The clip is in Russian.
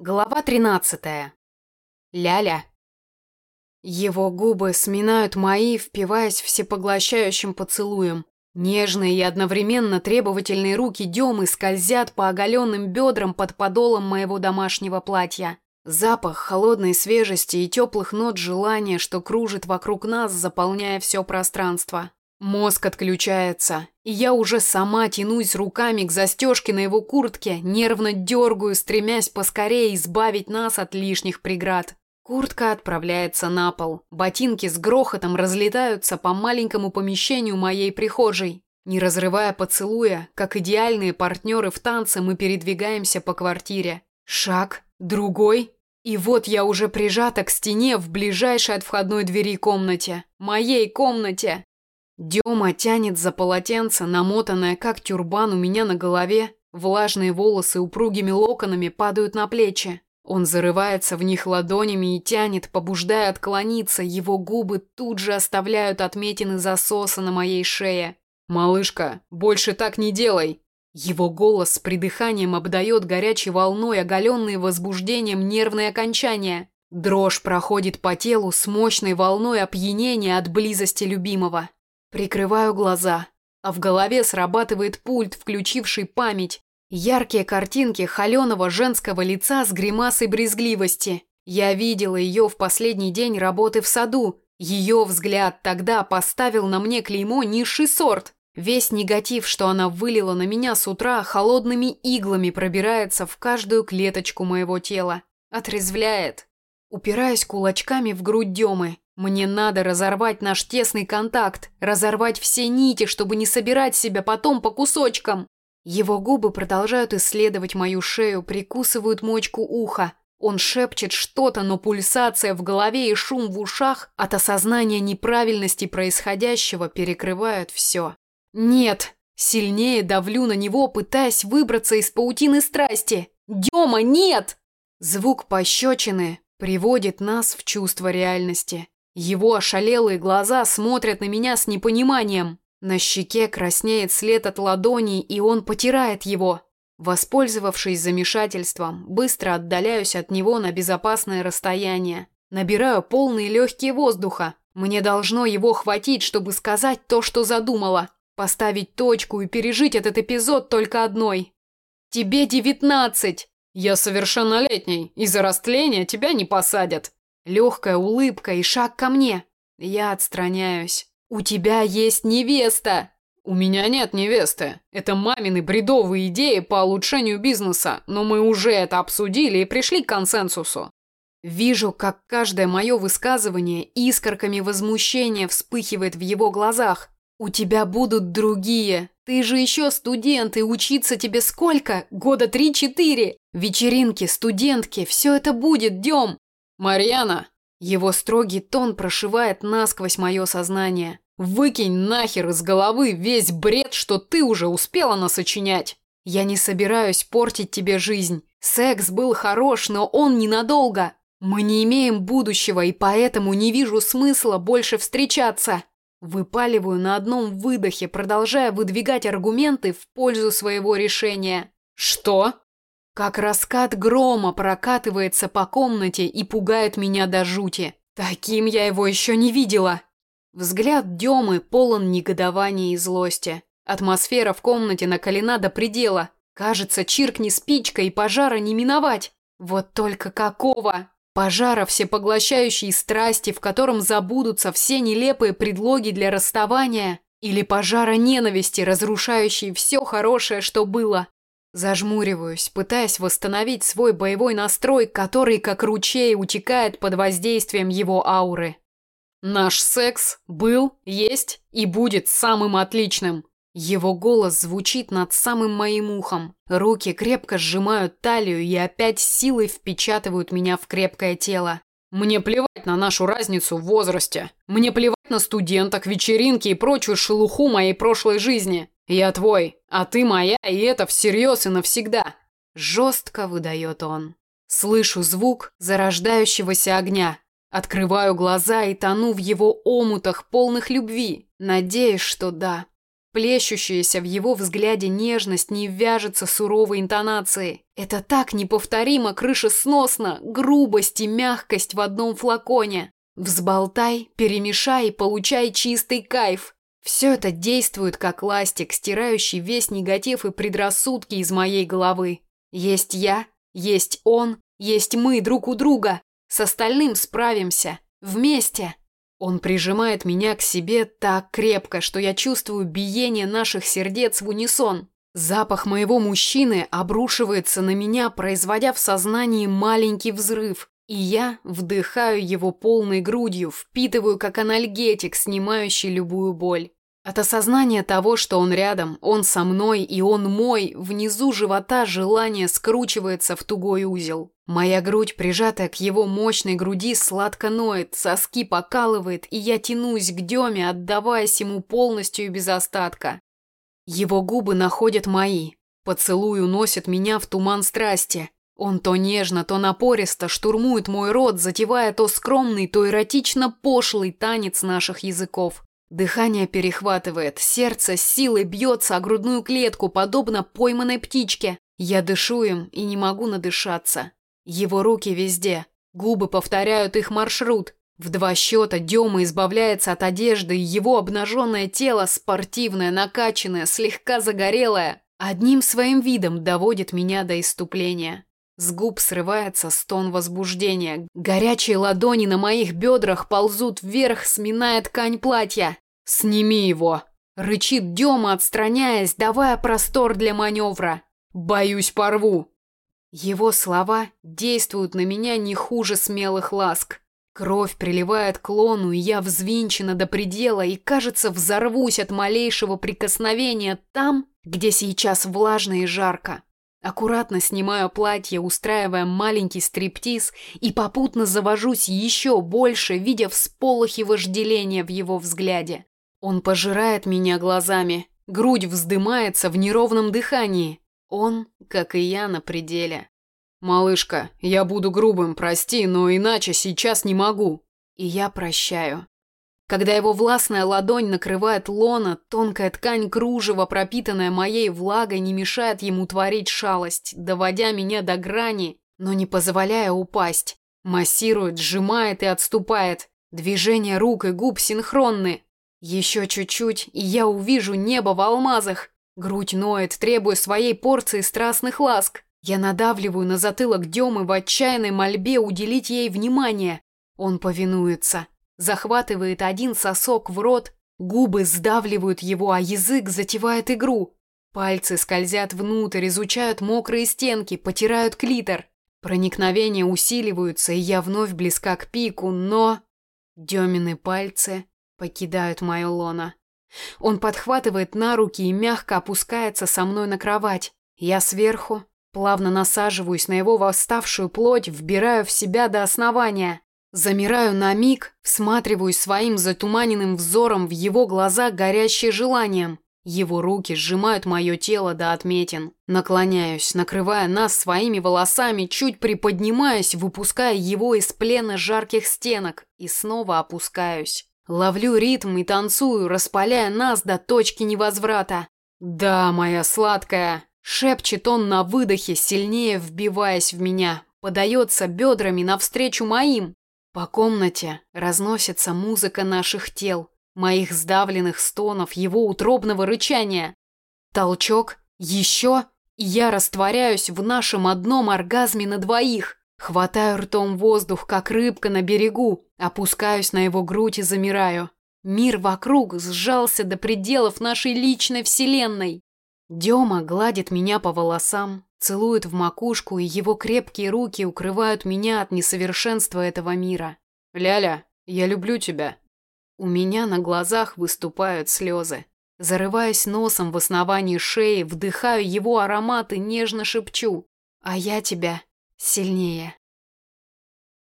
Глава 13. Ляля. Его губы сминают мои, впиваясь всепоглощающим поцелуем. Нежные и одновременно требовательные руки Демы скользят по оголенным бедрам под подолом моего домашнего платья. Запах холодной свежести и теплых нот желания, что кружит вокруг нас, заполняя все пространство. Мозг отключается, и я уже сама тянусь руками к застежке на его куртке, нервно дергаю, стремясь поскорее избавить нас от лишних преград. Куртка отправляется на пол. Ботинки с грохотом разлетаются по маленькому помещению моей прихожей. Не разрывая поцелуя, как идеальные партнеры в танце, мы передвигаемся по квартире. Шаг, другой, и вот я уже прижата к стене в ближайшей от входной двери комнате. Моей комнате. Дема тянет за полотенце, намотанное как тюрбан у меня на голове. Влажные волосы упругими локонами падают на плечи. Он зарывается в них ладонями и тянет, побуждая отклониться. Его губы тут же оставляют отметины засоса на моей шее. «Малышка, больше так не делай!» Его голос с придыханием обдает горячей волной, оголенные возбуждением нервные окончания. Дрожь проходит по телу с мощной волной опьянения от близости любимого. Прикрываю глаза, а в голове срабатывает пульт, включивший память. Яркие картинки холеного женского лица с гримасой брезгливости. Я видела ее в последний день работы в саду. Ее взгляд тогда поставил на мне клеймо низший сорт. Весь негатив, что она вылила на меня с утра, холодными иглами пробирается в каждую клеточку моего тела. Отрезвляет. Упираясь кулачками в грудь Демы, мне надо разорвать наш тесный контакт, разорвать все нити, чтобы не собирать себя потом по кусочкам. Его губы продолжают исследовать мою шею, прикусывают мочку уха. Он шепчет что-то, но пульсация в голове и шум в ушах от осознания неправильности происходящего перекрывают все. Нет, сильнее давлю на него, пытаясь выбраться из паутины страсти. Дема, нет! Звук пощечины приводит нас в чувство реальности. Его ошалелые глаза смотрят на меня с непониманием. На щеке краснеет след от ладони, и он потирает его. Воспользовавшись замешательством, быстро отдаляюсь от него на безопасное расстояние. Набираю полные легкие воздуха. Мне должно его хватить, чтобы сказать то, что задумала. Поставить точку и пережить этот эпизод только одной. «Тебе девятнадцать!» «Я совершеннолетний, и за растление тебя не посадят!» Легкая улыбка и шаг ко мне. Я отстраняюсь. «У тебя есть невеста!» «У меня нет невесты. Это мамины бредовые идеи по улучшению бизнеса, но мы уже это обсудили и пришли к консенсусу». Вижу, как каждое мое высказывание искорками возмущения вспыхивает в его глазах. «У тебя будут другие. Ты же еще студент, и учиться тебе сколько? Года три-четыре. Вечеринки, студентки, все это будет, Дем. «Марьяна!» Его строгий тон прошивает насквозь мое сознание. «Выкинь нахер из головы весь бред, что ты уже успела насочинять!» «Я не собираюсь портить тебе жизнь. Секс был хорош, но он ненадолго. Мы не имеем будущего, и поэтому не вижу смысла больше встречаться». Выпаливаю на одном выдохе, продолжая выдвигать аргументы в пользу своего решения. «Что?» Как раскат грома прокатывается по комнате и пугает меня до жути. Таким я его еще не видела. Взгляд Демы полон негодования и злости. Атмосфера в комнате накалена до предела. Кажется, чиркни спичкой и пожара не миновать. Вот только какого? Пожара всепоглощающей страсти, в котором забудутся все нелепые предлоги для расставания, или пожара ненависти, разрушающей все хорошее, что было. Зажмуриваюсь, пытаясь восстановить свой боевой настрой, который как ручей утекает под воздействием его ауры. Наш секс был, есть и будет самым отличным. Его голос звучит над самым моим ухом. Руки крепко сжимают талию и опять силой впечатывают меня в крепкое тело. Мне плевать на нашу разницу в возрасте. Мне плевать на студенток, вечеринки и прочую шелуху моей прошлой жизни. Я твой, а ты моя, и это всерьез и навсегда. Жестко выдает он. Слышу звук зарождающегося огня. Открываю глаза и тону в его омутах, полных любви. Надеюсь, что да. Плещущаяся в его взгляде нежность не вяжется суровой интонацией. Это так неповторимо крышесносно, грубость и мягкость в одном флаконе. Взболтай, перемешай, получай чистый кайф. Все это действует как ластик, стирающий весь негатив и предрассудки из моей головы. Есть я, есть он, есть мы друг у друга. С остальным справимся. Вместе. Он прижимает меня к себе так крепко, что я чувствую биение наших сердец в унисон. Запах моего мужчины обрушивается на меня, производя в сознании маленький взрыв. И я вдыхаю его полной грудью, впитываю как анальгетик, снимающий любую боль. От осознания того, что он рядом, он со мной и он мой, внизу живота желание скручивается в тугой узел. Моя грудь, прижатая к его мощной груди, сладко ноет, соски покалывает, и я тянусь к Деме, отдаваясь ему полностью и без остатка. Его губы находят мои. Поцелуй уносит меня в туман страсти. Он то нежно, то напористо штурмует мой рот, затевая то скромный, то эротично пошлый танец наших языков. Дыхание перехватывает, сердце с силой бьется о грудную клетку, подобно пойманной птичке. Я дышу им и не могу надышаться. Его руки везде, губы повторяют их маршрут. В два счета Дема избавляется от одежды, и его обнаженное тело, спортивное, накачанное, слегка загорелое, одним своим видом доводит меня до иступления. С губ срывается стон возбуждения. Горячие ладони на моих бедрах ползут вверх, сминая ткань платья. «Сними его!» — рычит Дема, отстраняясь, давая простор для маневра. «Боюсь, порву!» Его слова действуют на меня не хуже смелых ласк. Кровь приливает к лону, и я взвинчена до предела и, кажется, взорвусь от малейшего прикосновения там, где сейчас влажно и жарко. Аккуратно снимаю платье, устраивая маленький стриптиз, и попутно завожусь еще больше, видя всполохи вожделения в его взгляде. Он пожирает меня глазами, грудь вздымается в неровном дыхании. Он, как и я, на пределе. «Малышка, я буду грубым, прости, но иначе сейчас не могу». И я прощаю. Когда его властная ладонь накрывает лона, тонкая ткань кружева, пропитанная моей влагой, не мешает ему творить шалость, доводя меня до грани, но не позволяя упасть. Массирует, сжимает и отступает. Движения рук и губ синхронны, еще чуть-чуть, и я увижу небо в алмазах. Грудь ноет, требуя своей порции страстных ласк. Я надавливаю на затылок Демы в отчаянной мольбе уделить ей внимание. Он повинуется. Захватывает один сосок в рот, губы сдавливают его, а язык затевает игру. Пальцы скользят внутрь, изучают мокрые стенки, потирают клитор. Проникновения усиливаются, и я вновь близка к пику, но... Демины пальцы покидают мое лоно. Он подхватывает на руки и мягко опускается со мной на кровать. Я сверху, плавно насаживаюсь на его восставшую плоть, вбираю в себя до основания. Замираю на миг, всматриваюсь своим затуманенным взором в его глаза, горящие желанием. Его руки сжимают мое тело до отметин. Наклоняюсь, накрывая нас своими волосами, чуть приподнимаюсь, выпуская его из плена жарких стенок, и снова опускаюсь. Ловлю ритм и танцую, распаляя нас до точки невозврата. «Да, моя сладкая!» Шепчет он на выдохе, сильнее вбиваясь в меня. Подается бедрами навстречу моим. По комнате разносится музыка наших тел, моих сдавленных стонов, его утробного рычания. Толчок, еще, и я растворяюсь в нашем одном оргазме на двоих. Хватаю ртом воздух, как рыбка на берегу, опускаюсь на его грудь и замираю. Мир вокруг сжался до пределов нашей личной вселенной. Дема гладит меня по волосам, целует в макушку, и его крепкие руки укрывают меня от несовершенства этого мира. «Ляля, я люблю тебя». У меня на глазах выступают слезы. Зарываясь носом в основании шеи, вдыхаю его аромат и нежно шепчу. «А я тебя сильнее.